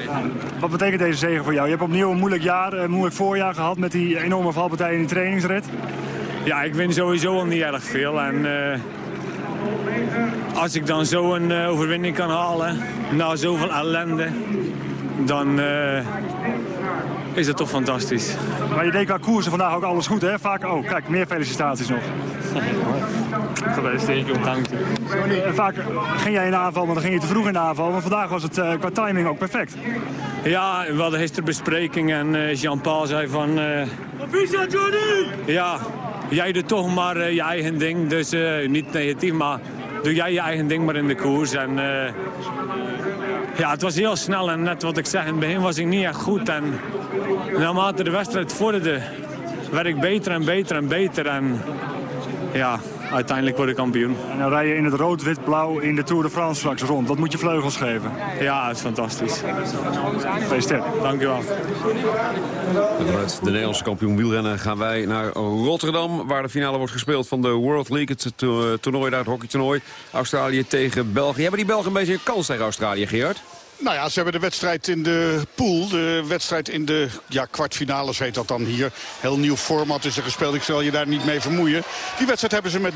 Wat betekent deze zegen voor jou? Je hebt opnieuw een moeilijk jaar, een moeilijk voorjaar gehad met die enorme valpartij in die trainingsrit. Ja, ik win sowieso al niet erg veel. En eh, als ik dan zo een eh, overwinning kan halen, na zoveel ellende, dan is het toch fantastisch. Maar je deed qua koersen vandaag ook alles goed, hè? Vaak, oh, kijk, meer felicitaties nog. [LAUGHS] Gefeliciteerd. Dank je. En vaak ging jij in de aanval, maar dan ging je te vroeg in de aanval. Maar vandaag was het eh, qua timing ook perfect. Ja, we hadden gisteren bespreking en eh, Jean-Paul zei van... eh, ja, jij doet toch maar eh, je eigen ding. Dus eh, niet negatief, maar doe jij je eigen ding maar in de koers. En eh, ja, het was heel snel en net wat ik zeg, in het begin was ik niet echt goed. En naarmate de wedstrijd vorderde, werd ik beter en beter en beter. En ja, uiteindelijk word ik kampioen. En dan rij je in het rood-wit-blauw in de Tour de France straks rond. Dat moet je vleugels geven. Ja, het is fantastisch. Gefeliciteerd. Dank u wel. En Vanuit de Nederlandse kampioen wielrennen gaan wij naar Rotterdam... waar de finale wordt gespeeld van de World League. Het to- toernooi daar, het hockeytoernooi. Australië tegen België. Hebben die Belgen een beetje een kans tegen Australië, Gerard? Nou ja, ze hebben de wedstrijd in de pool. De wedstrijd in de ja, kwartfinales heet dat dan hier. Heel nieuw format is er gespeeld. Ik zal je daar niet mee vermoeien. Die wedstrijd hebben ze met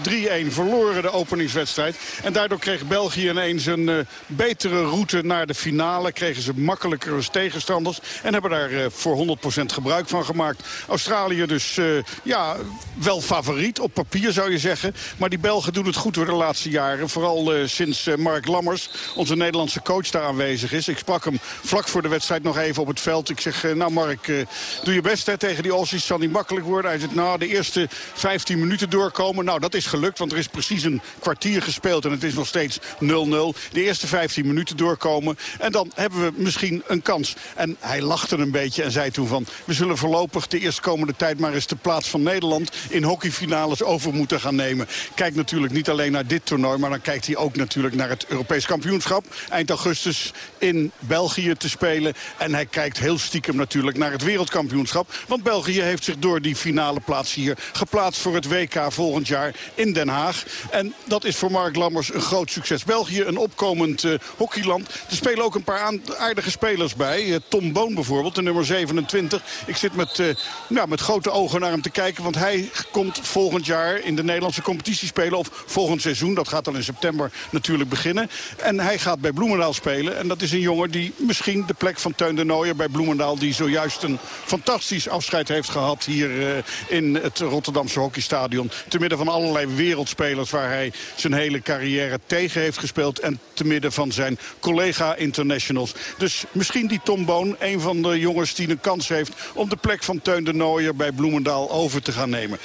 3-1 verloren, de openingswedstrijd. En daardoor kreeg België ineens een eh, betere route naar de finale. Kregen ze makkelijkere tegenstanders. En hebben daar eh, voor 100% gebruik van gemaakt. Australië dus eh, ja, wel favoriet op papier zou je zeggen. Maar die Belgen doen het goed door de laatste jaren. Vooral sinds Mark Lammers, onze Nederlandse coach, daar aanwezig is. Ik sprak hem vlak voor de wedstrijd nog even op het veld. Ik zeg, eh, nou Mark, eh, doe je best hè, tegen die Aussies. Zal niet makkelijk worden. Hij zegt, nou de eerste 15 minuten doorkomen. Nou, dat is gelukt, want er is precies een kwartier gespeeld. En het is nog steeds 0-0. De eerste 15 minuten doorkomen. En dan hebben we misschien een kans. En hij lachte een beetje en zei toen van... we zullen voorlopig de eerstkomende tijd maar eens de plaats van Nederland... in hockeyfinales over moeten gaan nemen. Kijk natuurlijk niet alleen naar dit toernooi... maar dan kijkt hij ook natuurlijk naar het Europees kampioenschap. Eind augustus in België te spelen. En hij kijkt heel stiekem natuurlijk naar het wereldkampioenschap. Want België heeft zich door die finale plaats hier geplaatst voor het WK volgend jaar in Den Haag. En dat is voor Mark Lammers een groot succes. België een opkomend eh, hockeyland. Er spelen ook een paar aardige spelers bij. Eh, Tom Boon bijvoorbeeld, de nummer 27. Ik zit met, nou, met grote ogen naar hem te kijken. Want hij komt volgend jaar in de Nederlandse competitie spelen. Of volgend seizoen, dat gaat dan in september natuurlijk beginnen. En hij gaat bij Bloemendaal spelen. En dat is een jongen die misschien de plek van Teun de Nooijer bij Bloemendaal... die zojuist een fantastisch afscheid heeft gehad hier eh, in het Rotterdamse hockeystadion. Te midden van allerlei wereldspelers waar hij zijn hele carrière tegen heeft gespeeld. En te midden van zijn collega-internationals. Dus misschien die Tom Boon, een van de jongens die een kans heeft... om de plek van Teun de Nooijer bij Bloemendaal over te gaan nemen.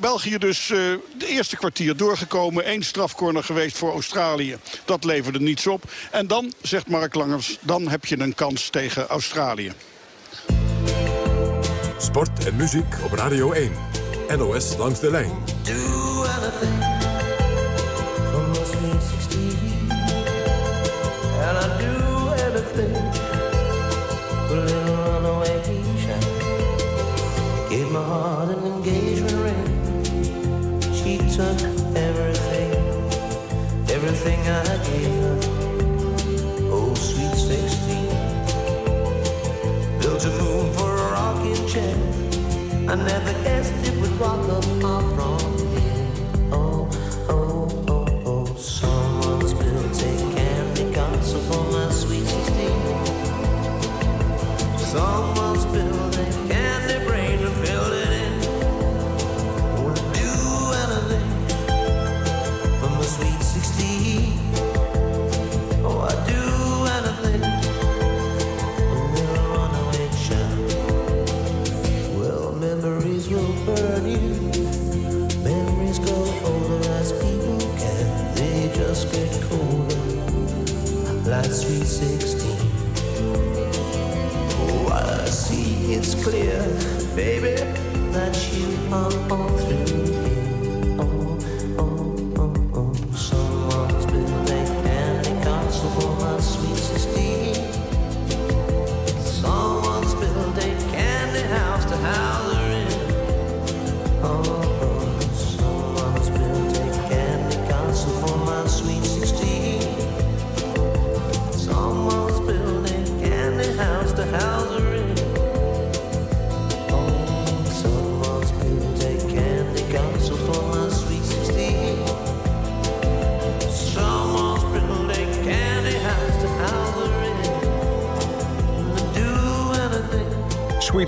België dus eh, de eerste kwartier doorgekomen. Eén strafcorner geweest voor Australië. Dat leverde niets op. En dan, zegt Mark Dan heb je een kans tegen Australië. Sport en muziek op Radio 1. NOS langs de lijn. I never guessed it would rock up baby, that you are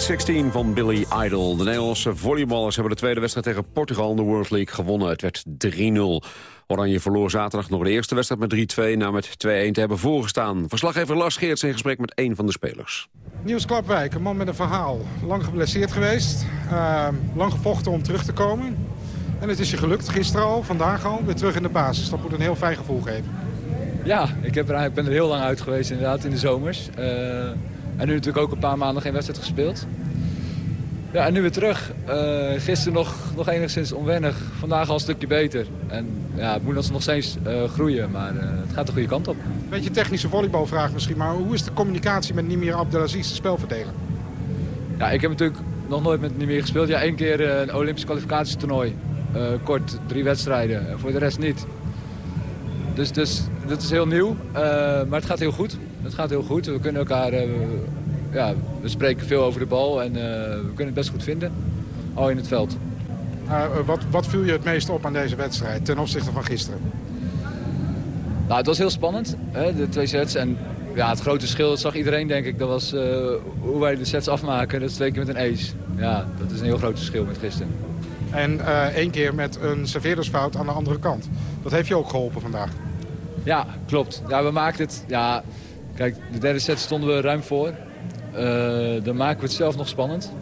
16 van Billy Idol. De Nederlandse volleyballers hebben de tweede wedstrijd tegen Portugal in de World League gewonnen. Het werd 3-0. Oranje verloor zaterdag nog de eerste wedstrijd met 3-2... na met 2-1 te hebben voorgestaan. Verslaggever Lars Geerts in gesprek met één van de spelers. Niels Klapwijk, een man met een verhaal. Lang geblesseerd geweest, uh, lang gevochten om terug te komen. En het is je gelukt, gisteren al, vandaag al, weer terug in de basis. Dat moet een heel fijn gevoel geven. Ja, ik, heb er, ik ben er heel lang uit geweest inderdaad in de zomers. Uh, en nu natuurlijk ook een paar maanden geen wedstrijd gespeeld. Ja, en nu weer terug. Uh, gisteren nog, nog enigszins onwennig. Vandaag al een stukje beter. En ja, het moet nog steeds uh, groeien, maar uh, het gaat de goede kant op. Beetje technische volleybalvraag misschien, maar hoe is de communicatie met Nimir Abdelaziz, de spelverdeler? Ja, ik heb natuurlijk nog nooit met Nimir gespeeld. Ja, één keer een Olympisch kwalificatietoernooi. kort, drie wedstrijden. En voor de rest niet. Dus, dus dat is heel nieuw, maar het gaat heel goed. Het gaat heel goed. We kunnen elkaar... Uh, ja, we spreken veel over de bal en uh, we kunnen het best goed vinden. Al in het veld. Uh, wat, wat viel je het meest op aan deze wedstrijd ten opzichte van gisteren? Nou, het was heel spannend, hè, de twee sets. En ja, het grote verschil, dat zag iedereen denk ik, dat was hoe wij de sets afmaken. Dat is twee keer met een ace. Ja, dat is een heel groot verschil met gisteren. En één keer met een serveerdersfout aan de andere kant. Dat heeft je ook geholpen vandaag? Ja, klopt. Ja, we maakten het... Ja, Kijk, de derde set stonden we ruim voor. Uh, dan maken we het zelf nog spannend.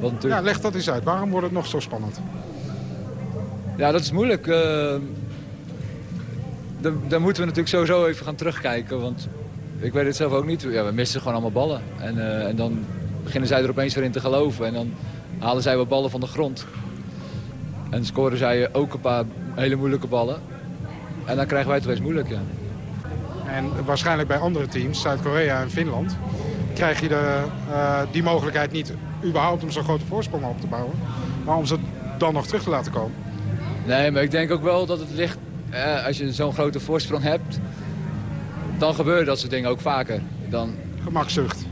Want Ja, leg dat eens uit. Waarom wordt het nog zo spannend? Ja, dat is moeilijk. Uh, daar moeten we natuurlijk sowieso even gaan terugkijken. Want ik weet het zelf ook niet. Ja, we missen gewoon allemaal ballen. En, uh, en dan beginnen zij er opeens weer in te geloven. En dan halen zij wat ballen van de grond. En scoren zij ook een paar hele moeilijke ballen. En dan krijgen wij het wel eens moeilijk, ja. En waarschijnlijk bij andere teams, Zuid-Korea en Finland... krijg je de, uh, die mogelijkheid niet überhaupt om zo'n grote voorsprong op te bouwen. Maar om ze dan nog terug te laten komen. Nee, maar ik denk ook wel dat het ligt... Eh, als je zo'n grote voorsprong hebt... dan gebeuren dat soort dingen ook vaker. Dan... Gemakzucht.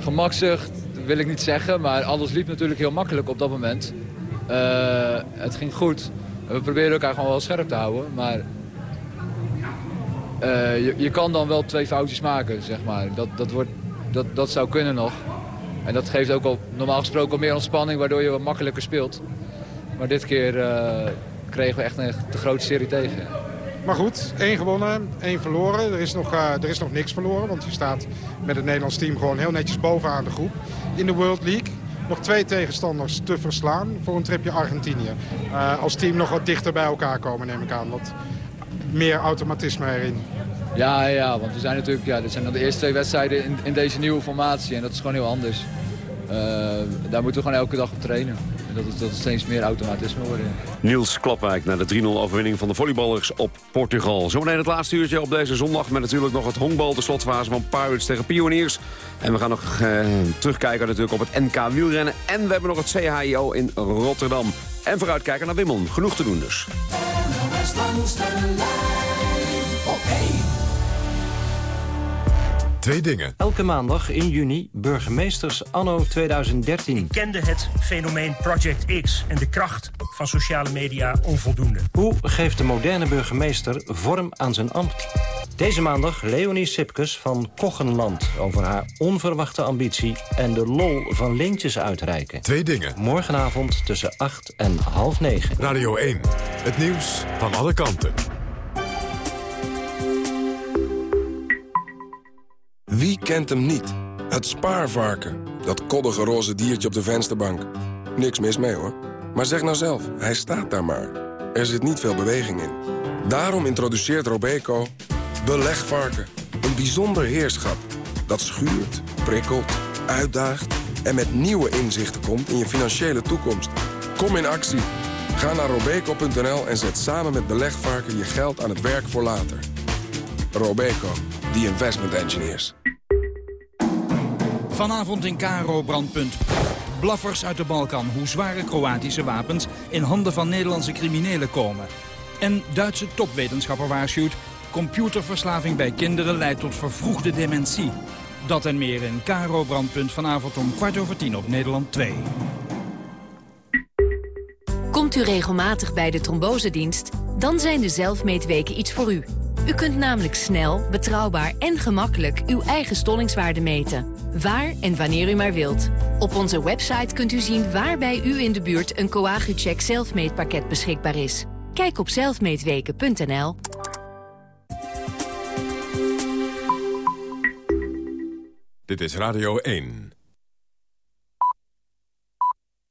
Gemakzucht wil ik niet zeggen, maar alles liep natuurlijk heel makkelijk op dat moment. Uh, het ging goed. We proberen elkaar gewoon wel scherp te houden, maar uh, je, kan dan wel twee foutjes maken, zeg maar. Dat, dat, wordt, dat, dat zou kunnen nog. En dat geeft ook al normaal gesproken al meer ontspanning, waardoor je wat makkelijker speelt. Maar dit keer uh, kregen we echt een te grote serie tegen. Maar goed, één gewonnen, één verloren. Er is, nog, uh, er is nog niks verloren, want je staat met het Nederlands team gewoon heel netjes bovenaan de groep. In de World League nog twee tegenstanders te verslaan voor een tripje Argentinië. Als team nog wat dichter bij elkaar komen, neem ik aan. Meer automatisme erin. Ja, ja, want we zijn natuurlijk, ja, dit zijn dan de eerste twee wedstrijden in, in deze nieuwe formatie. En dat is gewoon heel anders. Uh, daar moeten we gewoon elke dag op trainen. En dat, is, dat is steeds meer automatisme worden. Niels Klapwijk naar de 3-0 overwinning van de volleyballers op Portugal. Zometeen het laatste uurtje op deze zondag met natuurlijk nog het honkbal. De slotfase van Pirates tegen Pioniers. En we gaan nog uh, terugkijken natuurlijk op het NK wielrennen. En we hebben nog het CHIO in Rotterdam. En vooruitkijken naar Wimmel. Genoeg te doen dus. Twee dingen. Elke maandag in juni burgemeesters anno 2013. Ik kende het fenomeen Project X en de kracht van sociale media onvoldoende. Hoe geeft de moderne burgemeester vorm aan zijn ambt? Deze maandag Leonie Sipkes van Kochenland... over haar onverwachte ambitie en de lol van lintjes uitreiken. Twee dingen. Morgenavond tussen 8 en half 9. Radio 1. Het nieuws van alle kanten. Wie kent hem niet? Het spaarvarken. Dat koddige roze diertje op de vensterbank. Niks mis mee hoor. Maar zeg nou zelf, hij staat daar maar. Er zit niet veel beweging in. Daarom introduceert Robeco Belegvarken. Een bijzonder heerschap dat schuurt, prikkelt, uitdaagt... en met nieuwe inzichten komt in je financiële toekomst. Kom in actie. Ga naar robeco.nl en zet samen met Belegvarken je geld aan het werk voor later. Robeco, the investment engineers. Vanavond in Karo Brandpunt. Blaffers uit de Balkan, hoe zware Kroatische wapens in handen van Nederlandse criminelen komen. En Duitse topwetenschapper waarschuwt... computerverslaving bij kinderen leidt tot vervroegde dementie. Dat en meer in Karo Brandpunt vanavond om kwart over tien op Nederland 2. Komt u regelmatig bij de trombosedienst? Dan zijn de zelfmeetweken iets voor u. U kunt namelijk snel, betrouwbaar en gemakkelijk uw eigen stollingswaarde meten. Waar en wanneer u maar wilt. Op onze website kunt u zien waar bij u in de buurt een Coagucheck zelfmeetpakket beschikbaar is. Kijk op zelfmeetweken.nl. Dit is Radio 1.